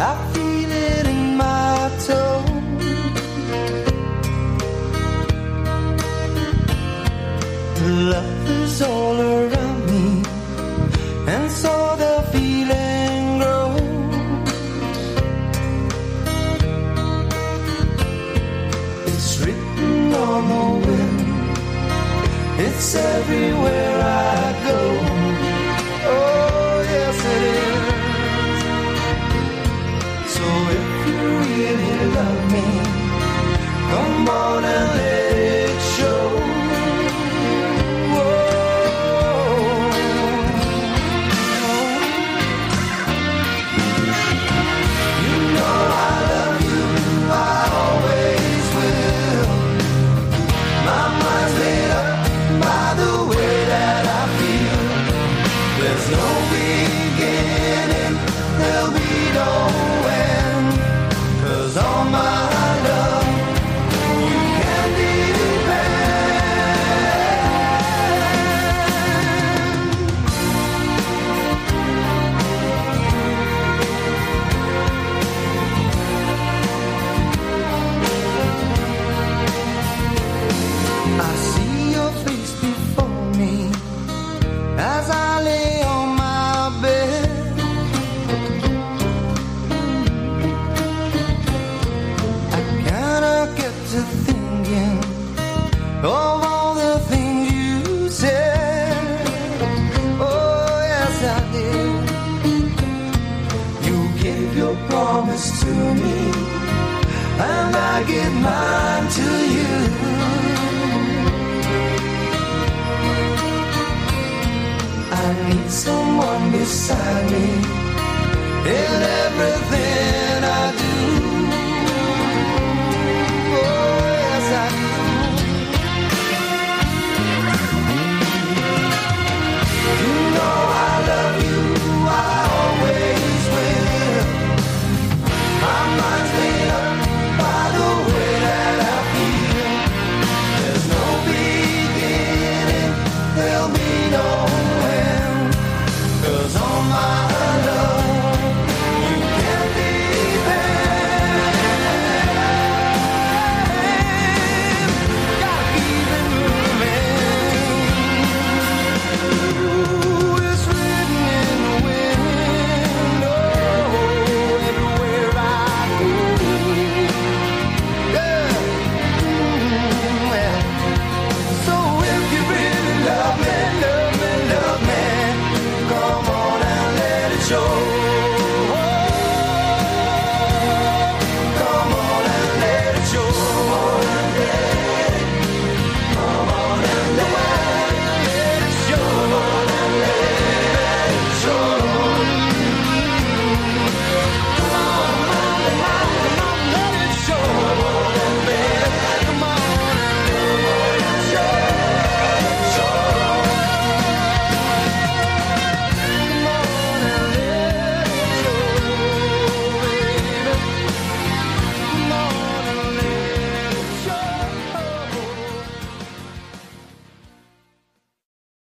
I feel it in my toes. toe. Love is all around me, and so the feeling grows. It's written on the wind, it's everywhere I go. love me. Come on and live. promise to me, and I give mine to you. I need someone beside me in everything.